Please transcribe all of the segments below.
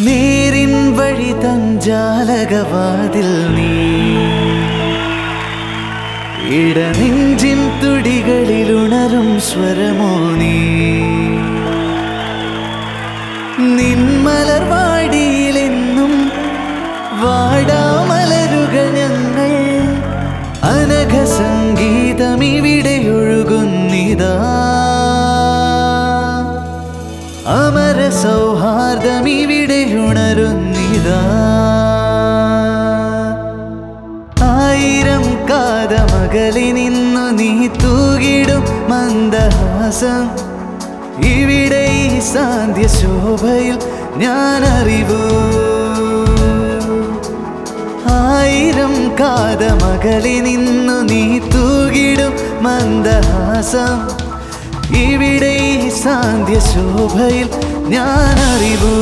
നേരിൻ വഴി തഞ്ചാലകവാതിൽ നീ. ഇടനെഞ്ചിൻ തുടികളിലുണരും സ്വരമോ നീ. നിന്മലർവാടിയിലെന്നും വാടാമലരുകൾ ഞങ്ങൾ അനഘ സംഗീതം ഇവിടെ ഒഴുകുന്നിതാ അമര സൗഹാർദ്ദം ഇവിടെ നിന്നു നീ തൂകിടും മന്ദഹാസം. ഇവിടെ ഈ സാന്ധ്യ ശോഭയിൽ ഞാൻ അറിവൂ ആയിരം കാതമകലി നിന്നു നീ തൂകിടും മന്ദഹാസം. ഇവിടെ ഈ സാന്ധ്യ ശോഭയിൽ ഞാൻ അറിവൂ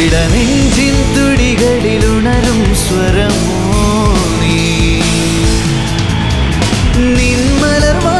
ഇടനെഞ്ചിൻ തുടികളിലുണരും സ്വരമോ നീ? നിന്മലർവാടിയിലെന്നും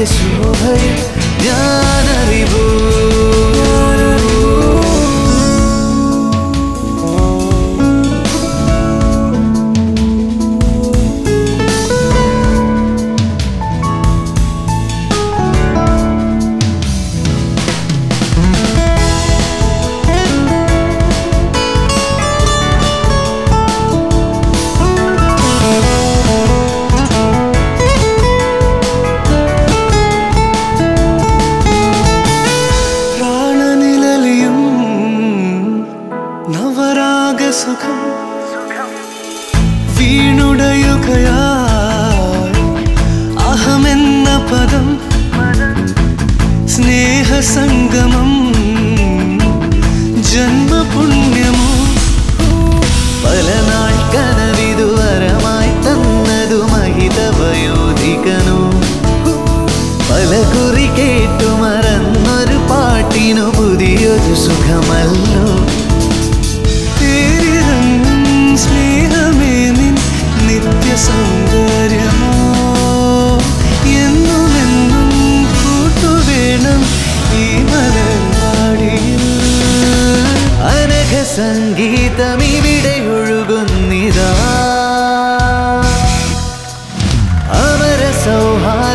സാന്ധ്യ ശോഭയിൽ ഞാൻ അറിവൂ സ്നേഹസംഗമം ജന്മപുണ്യമോ? പല നാൾ കനവിതുവരമായി തന്നതു മഹിതവയോധികനു? പല കുറി കേട്ടു മറന്നൊരു പാട്ടിനു പുതിയൊരു സുഖമല്ലോ.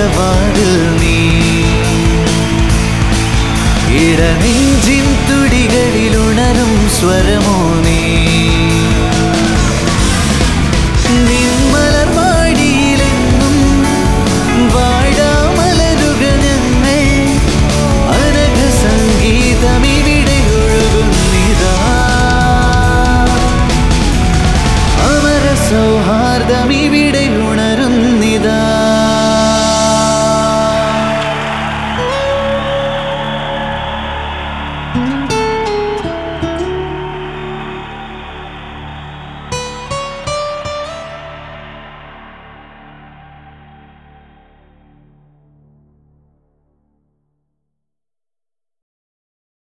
തഞ്ചാലകവാതിൽ നീ. ഇടനെഞ്ചിൻ തുടികളിലുണരും സ്വരമോ